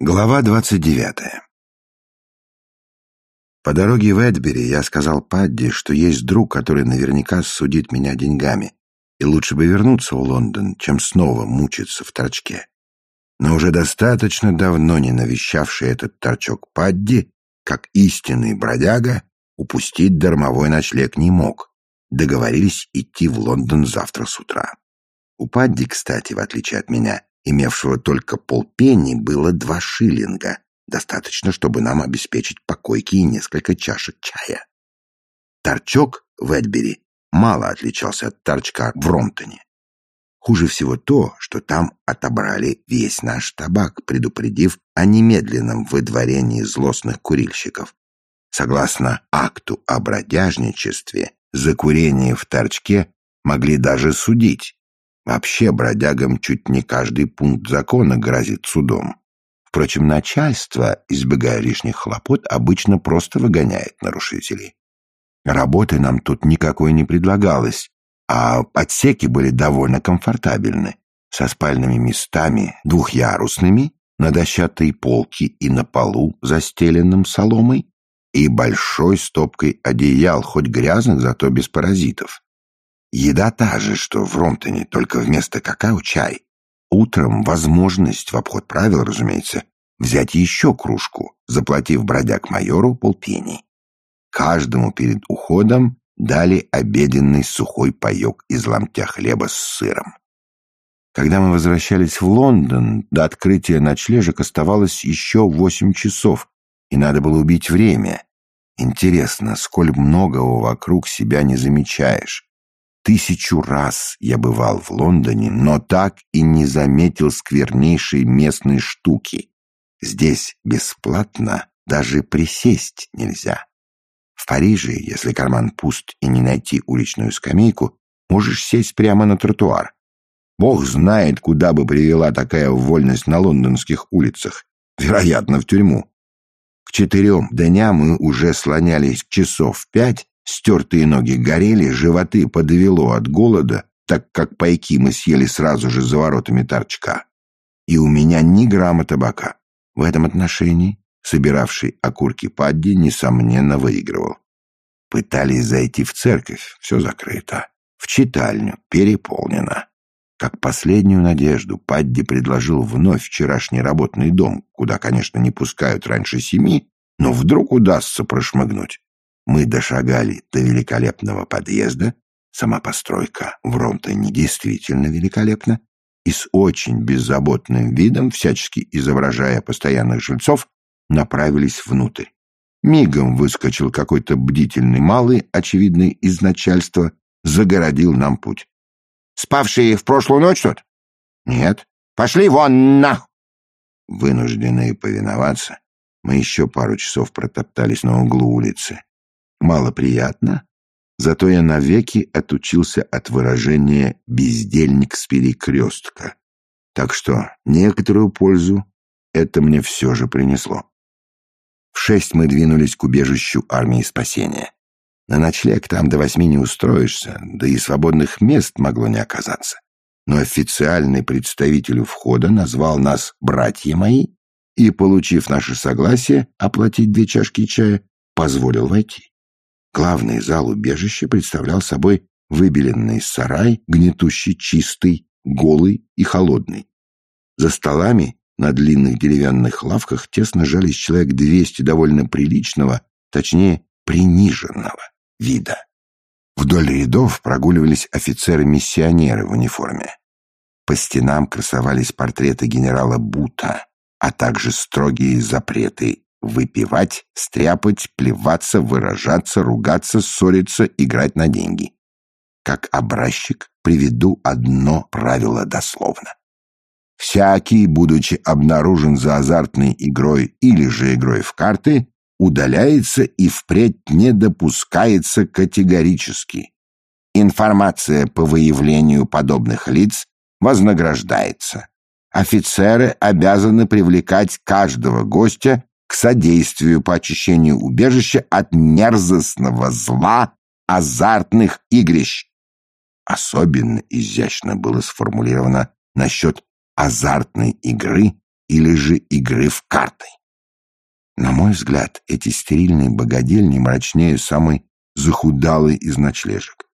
Глава двадцать девятая По дороге в Эдбери я сказал Падди, что есть друг, который наверняка судит меня деньгами, и лучше бы вернуться в Лондон, чем снова мучиться в торчке. Но уже достаточно давно не навещавший этот торчок Падди, как истинный бродяга, упустить дармовой ночлег не мог. Договорились идти в Лондон завтра с утра. У Падди, кстати, в отличие от меня, имевшего только полпенни, было два шиллинга. Достаточно, чтобы нам обеспечить покойки и несколько чашек чая. Торчок в Эдбери мало отличался от торчка в Ромтоне. Хуже всего то, что там отобрали весь наш табак, предупредив о немедленном выдворении злостных курильщиков. Согласно акту о бродяжничестве, за курение в торчке могли даже судить, Вообще бродягам чуть не каждый пункт закона грозит судом. Впрочем, начальство, избегая лишних хлопот, обычно просто выгоняет нарушителей. Работы нам тут никакой не предлагалось, а отсеки были довольно комфортабельны, со спальными местами двухъярусными, на дощатой полке и на полу, застеленным соломой, и большой стопкой одеял, хоть грязных, зато без паразитов. Еда та же, что в Ромтоне, только вместо какао чай. Утром возможность, в обход правил, разумеется, взять еще кружку, заплатив бродяг-майору полпени. Каждому перед уходом дали обеденный сухой паек из ломтя хлеба с сыром. Когда мы возвращались в Лондон, до открытия ночлежек оставалось еще восемь часов, и надо было убить время. Интересно, сколь многого вокруг себя не замечаешь. Тысячу раз я бывал в Лондоне, но так и не заметил сквернейшей местной штуки. Здесь бесплатно даже присесть нельзя. В Париже, если карман пуст и не найти уличную скамейку, можешь сесть прямо на тротуар. Бог знает, куда бы привела такая вольность на лондонских улицах. Вероятно, в тюрьму. К четырем дням мы уже слонялись часов пять Стертые ноги горели, животы подвело от голода, так как пайки мы съели сразу же за воротами торчка. И у меня ни грамма табака. В этом отношении собиравший окурки Падди, несомненно, выигрывал. Пытались зайти в церковь, все закрыто. В читальню, переполнено. Как последнюю надежду Падди предложил вновь вчерашний работный дом, куда, конечно, не пускают раньше семи, но вдруг удастся прошмыгнуть. Мы дошагали до великолепного подъезда. Сама постройка в Ромтоне действительно великолепна. И с очень беззаботным видом, всячески изображая постоянных жильцов, направились внутрь. Мигом выскочил какой-то бдительный малый, очевидный из начальства, загородил нам путь. «Спавшие в прошлую ночь тут?» «Нет». «Пошли вон на!» Вынужденные повиноваться, мы еще пару часов протоптались на углу улицы. Мало приятно, зато я навеки отучился от выражения «бездельник с перекрестка». Так что некоторую пользу это мне все же принесло. В шесть мы двинулись к убежищу армии спасения. На ночлег там до восьми не устроишься, да и свободных мест могло не оказаться. Но официальный представитель у входа назвал нас «братья мои» и, получив наше согласие оплатить две чашки чая, позволил войти. Главный зал убежища представлял собой выбеленный сарай, гнетущий чистый, голый и холодный. За столами на длинных деревянных лавках тесно жались человек двести довольно приличного, точнее, приниженного вида. Вдоль рядов прогуливались офицеры-миссионеры в униформе. По стенам красовались портреты генерала Бута, а также строгие запреты Выпивать, стряпать, плеваться, выражаться, ругаться, ссориться, играть на деньги. Как образчик приведу одно правило дословно. Всякий, будучи обнаружен за азартной игрой или же игрой в карты, удаляется и впредь не допускается категорически. Информация по выявлению подобных лиц вознаграждается. Офицеры обязаны привлекать каждого гостя к содействию по очищению убежища от мерзостного зла азартных игрищ. Особенно изящно было сформулировано насчет азартной игры или же игры в карты. На мой взгляд, эти стерильные богадельни мрачнее самой захудалой из ночлежек.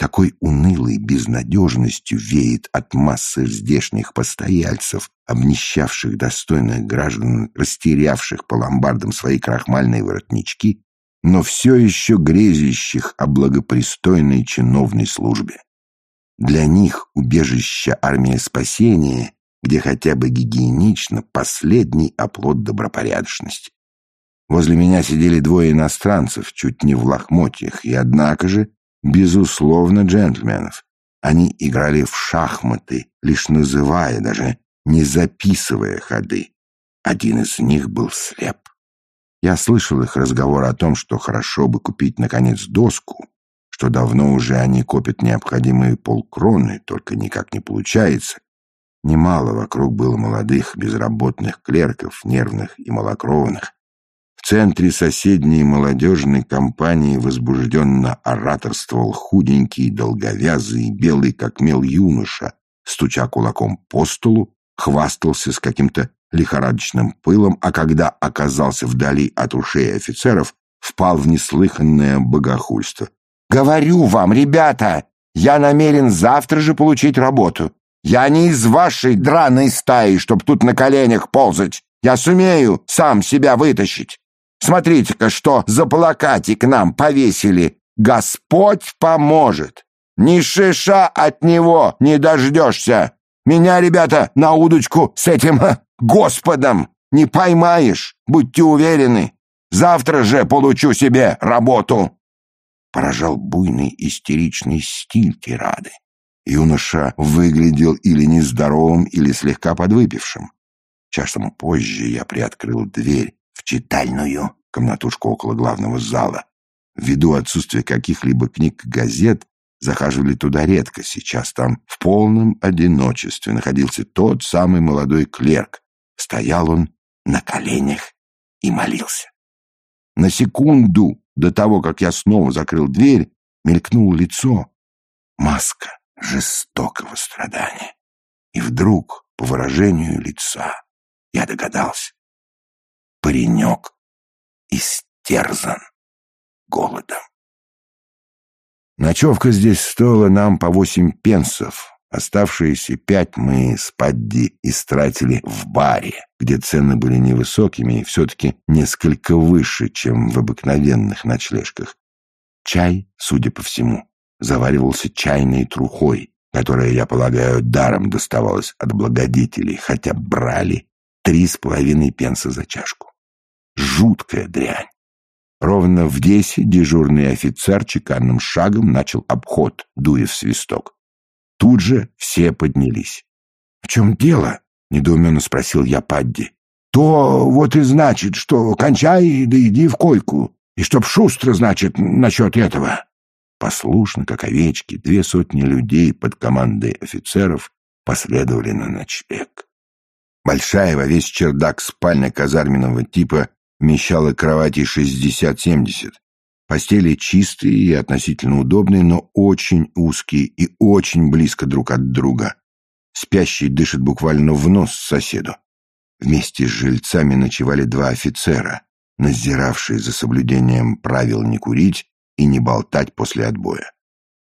Такой унылой безнадежностью веет от массы здешних постояльцев, обнищавших достойных граждан, растерявших по ломбардам свои крахмальные воротнички, но все еще грезящих о благопристойной чиновной службе. Для них убежище армия спасения, где хотя бы гигиенично, последний оплот добропорядочности. Возле меня сидели двое иностранцев, чуть не в лохмотьях, и однако же безусловно, джентльменов. Они играли в шахматы, лишь называя, даже не записывая ходы. Один из них был слеп. Я слышал их разговор о том, что хорошо бы купить, наконец, доску, что давно уже они копят необходимые полкроны, только никак не получается. Немало вокруг было молодых, безработных клерков, нервных и малокровных. Центре соседней молодежной компании возбужденно ораторствовал худенький, долговязый, белый как мел юноша, стуча кулаком по столу, хвастался с каким-то лихорадочным пылом, а когда оказался вдали от ушей офицеров, впал в неслыханное богохульство. «Говорю вам, ребята, я намерен завтра же получить работу. Я не из вашей драной стаи, чтоб тут на коленях ползать. Я сумею сам себя вытащить. Смотрите-ка, что за плакатик нам повесили. Господь поможет. Ни шиша от него не дождешься. Меня, ребята, на удочку с этим Господом не поймаешь, будьте уверены. Завтра же получу себе работу. Поражал буйный истеричный стиль тирады. Юноша выглядел или нездоровым, или слегка подвыпившим. Часом позже я приоткрыл дверь читальную комнатушку около главного зала. Ввиду отсутствия каких-либо книг и газет, захаживали туда редко. Сейчас там в полном одиночестве находился тот самый молодой клерк. Стоял он на коленях и молился. На секунду до того, как я снова закрыл дверь, мелькнуло лицо. Маска жестокого страдания. И вдруг, по выражению лица, я догадался паренек истерзан голодом. Ночевка здесь стоила нам по восемь пенсов. Оставшиеся пять мы с Падди истратили в баре, где цены были невысокими и все-таки несколько выше, чем в обыкновенных ночлежках. Чай, судя по всему, заваривался чайной трухой, которая, я полагаю, даром доставалась от благодетелей, хотя брали три с половиной пенса за чашку. Жуткая дрянь. Ровно в десять дежурный офицер чеканным шагом начал обход, дуя в свисток. Тут же все поднялись. — В чем дело? — недоуменно спросил я Падди. — То вот и значит, что кончай да иди в койку. И чтоб шустро, значит, насчет этого. Послушно, как овечки, две сотни людей под командой офицеров последовали на ночлег. Большая во весь чердак спальня казарменного типа вмещала кровати 60-70. Постели чистые и относительно удобные, но очень узкие и очень близко друг от друга. Спящий дышит буквально в нос соседу. Вместе с жильцами ночевали два офицера, надзиравшие за соблюдением правил не курить и не болтать после отбоя.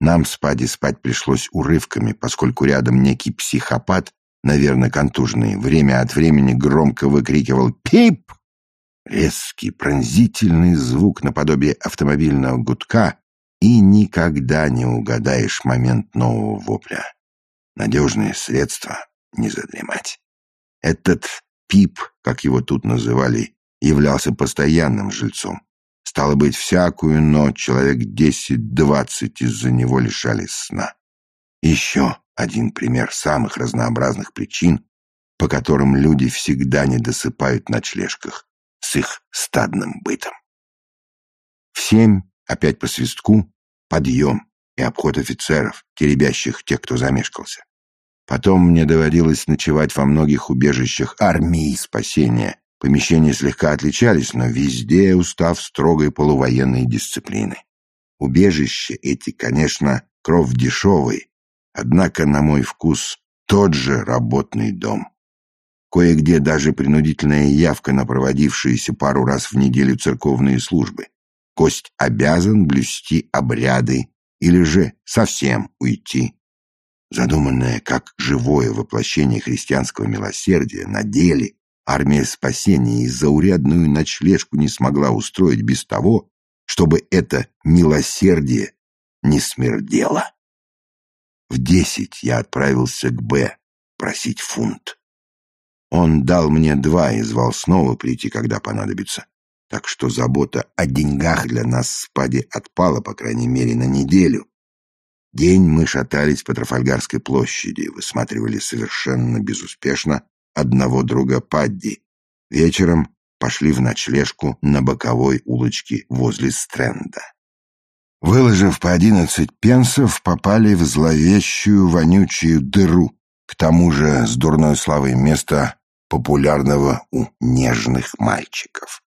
Нам с Пади спать пришлось урывками, поскольку рядом некий психопат, наверное, контужный, время от времени громко выкрикивал «Пип!» Резкий, пронзительный звук наподобие автомобильного гудка, и никогда не угадаешь момент нового вопля. Надежные средства не задремать. Этот Пип, как его тут называли, являлся постоянным жильцом. Стало быть, всякую ночь человек десять-двадцать из-за него лишались сна. Еще один пример самых разнообразных причин, по которым люди всегда не досыпают в ночлежках с их стадным бытом. В семь, опять по свистку, подъем и обход офицеров, теребящих тех, кто замешкался. Потом мне доводилось ночевать во многих убежищах армии спасения. Помещения слегка отличались, но везде устав строгой полувоенной дисциплины. Убежища эти, конечно, кровь дешевый, однако, на мой вкус, тот же работный дом. Кое-где даже принудительная явка на проводившиеся пару раз в неделю церковные службы. Кость обязан блюсти обряды или же совсем уйти. Задуманная как живое воплощение христианского милосердия, на деле армия спасения и заурядную ночлежку не смогла устроить без того, чтобы это милосердие не смердело. В десять я отправился к Б просить фунт. Он дал мне два и звал снова прийти, когда понадобится. Так что забота о деньгах для нас с Пади отпала, по крайней мере, на неделю. День мы шатались по Трафальгарской площади, высматривали совершенно безуспешно одного друга Падди. Вечером пошли в ночлежку на боковой улочке возле Стрэнда. Выложив по одиннадцать пенсов, попали в зловещую вонючую дыру, к тому же с дурной славой места популярного у нежных мальчиков.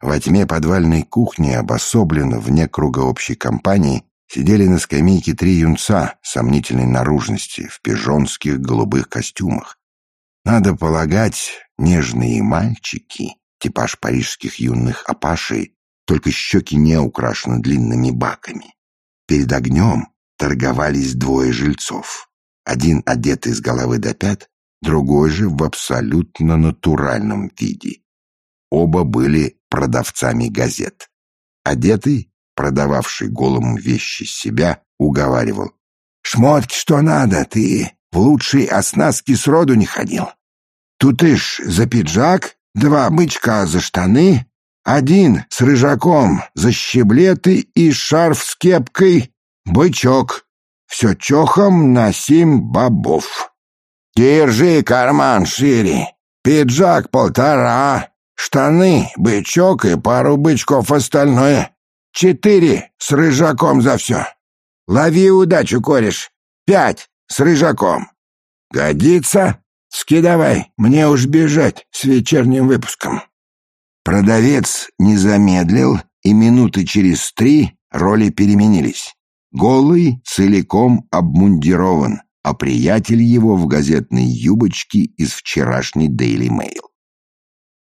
Во тьме подвальной кухни, обособленно вне круга общей компании, сидели на скамейке три юнца сомнительной наружности в пижонских голубых костюмах. Надо полагать, нежные мальчики, типаж парижских юных апашей, только щеки не украшены длинными баками. Перед огнем торговались двое жильцов. Один одетый с головы до пят, другой же в абсолютно натуральном виде. Оба были продавцами газет. Одетый, продававший голому вещи себя, уговаривал. «Шмотки что надо, ты в лучшей оснастке сроду не ходил. Тут ишь за пиджак, два бычка за штаны, один с рыжаком за щеблеты и шарф с кепкой, бычок. Все чохом на семь бобов. Держи карман шире, пиджак полтора, штаны, бычок и пару бычков остальное. Четыре с рыжаком за все. Лови удачу, кореш. Пять с рыжаком. Годится? Ски давай, мне уж бежать с вечерним выпуском. Продавец не замедлил, и минуты через три роли переменились. Голый целиком обмундирован, а приятель его в газетной юбочке из вчерашней Daily Mail.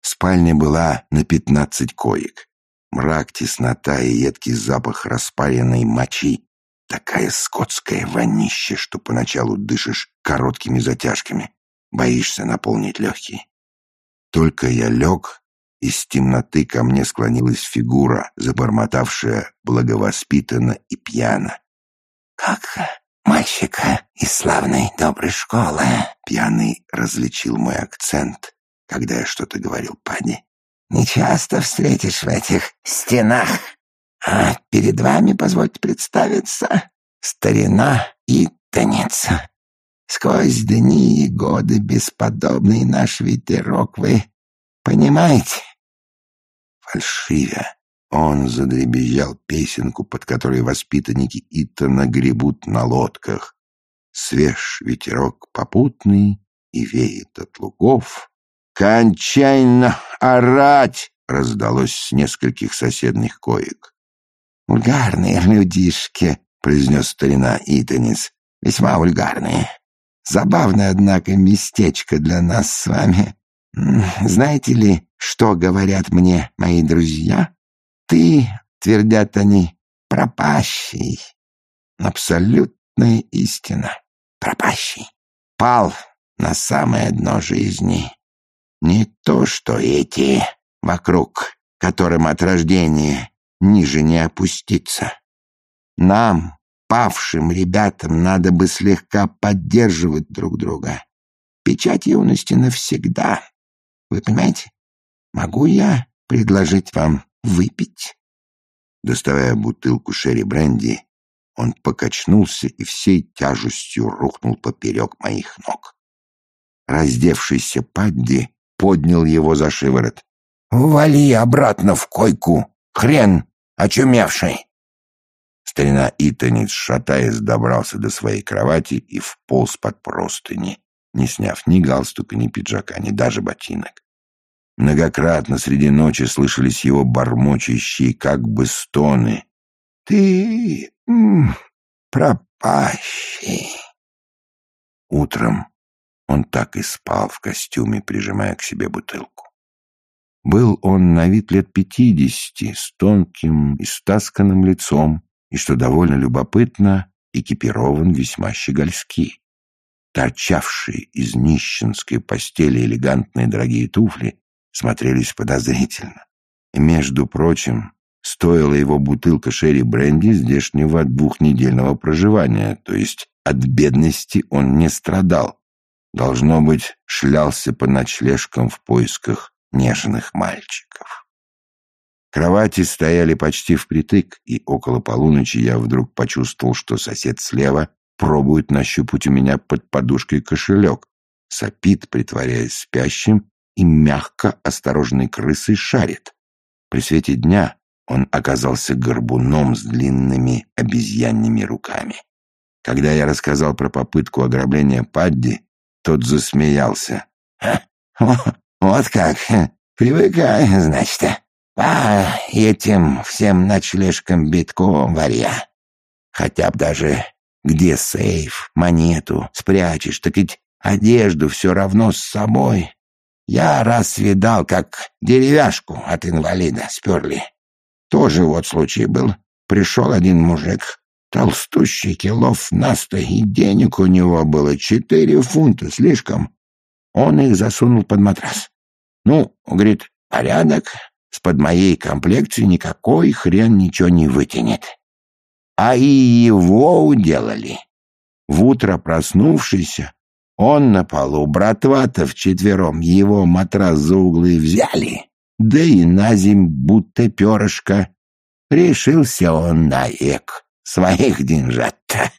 Спальня была на пятнадцать коек. Мрак, теснота и едкий запах распаренной мочи. Такая скотская вонища, что поначалу дышишь короткими затяжками. Боишься наполнить легкие. Только я лег, из темноты ко мне склонилась фигура, забормотавшая благовоспитанно и пьяно. «Как мальчика из славной доброй школы!» Пьяный различил мой акцент, когда я что-то говорил Пади. «Не часто встретишь в этих стенах. А перед вами, позвольте представиться, старина и тонец. Сквозь дни и годы бесподобный наш ветерок, вы понимаете?» Фальшивя, он задребезжал песенку, под которой воспитанники Итана гребут на лодках. Свеж ветерок попутный и веет от лугов. «Кончайно орать!» — раздалось с нескольких соседних коек. «Вульгарные людишки», — произнес старина Итанец. «Весьма вульгарные. Забавное, однако, местечко для нас с вами. Знаете ли, что говорят мне мои друзья? Ты, твердят они, пропащий. Абсолютная истина. Пропащий. Пал на самое дно жизни. Не то, что эти вокруг, которым от рождения ниже не опуститься. Нам, павшим ребятам, надо бы слегка поддерживать друг друга. Печать юности навсегда. Вы понимаете? Могу я предложить вам выпить?» Доставая бутылку шерри-бренди, он покачнулся и всей тяжестью рухнул поперек моих ног. Раздевшийся Падди поднял его за шиворот. «Вали обратно в койку, хрен очумевший!» Старина Итанец, шатаясь, добрался до своей кровати и вполз под простыни, не сняв ни галстука, ни пиджака, ни даже ботинок. Многократно среди ночи слышались его бормочащие как бы стоны. «Ты пропащий!» Утром Он так и спал в костюме, прижимая к себе бутылку. Был он на вид лет пятидесяти, с тонким и стасканным лицом, и, что довольно любопытно, экипирован весьма щегольски. Торчавшие из нищенской постели элегантные дорогие туфли смотрелись подозрительно. И, между прочим, стоила его бутылка шерри бренди здешнего двухнедельного проживания, то есть от бедности он не страдал. Должно быть, шлялся по ночлежкам в поисках нежных мальчиков. Кровати стояли почти впритык, и около полуночи я вдруг почувствовал, что сосед слева пробует нащупать у меня под подушкой кошелек, сопит, притворяясь спящим, и мягко, осторожной крысой шарит. При свете дня он оказался горбуном с длинными обезьянными руками. Когда я рассказал про попытку ограбления Падди, тот засмеялся. «Вот как! Привыкай, значит, по этим всем ночлежкам битком варя. Хотя б даже где сейф, монету спрячешь, так ведь одежду все равно с собой. Я раз видал, как деревяшку от инвалида сперли. Тоже вот случай был. Пришел один мужик, толстущий килов на сто, и денег у него было четыре фунта, слишком. Он их засунул под матрас. Ну, говорит, порядок, с-под моей комплекции никакой хрен ничего не вытянет. А и его уделали. В утро проснувшийся, он на полу, братва-то вчетвером его матрас за углы взяли, да и на земь будто перышко. Решился он на эк своих деньжат-то.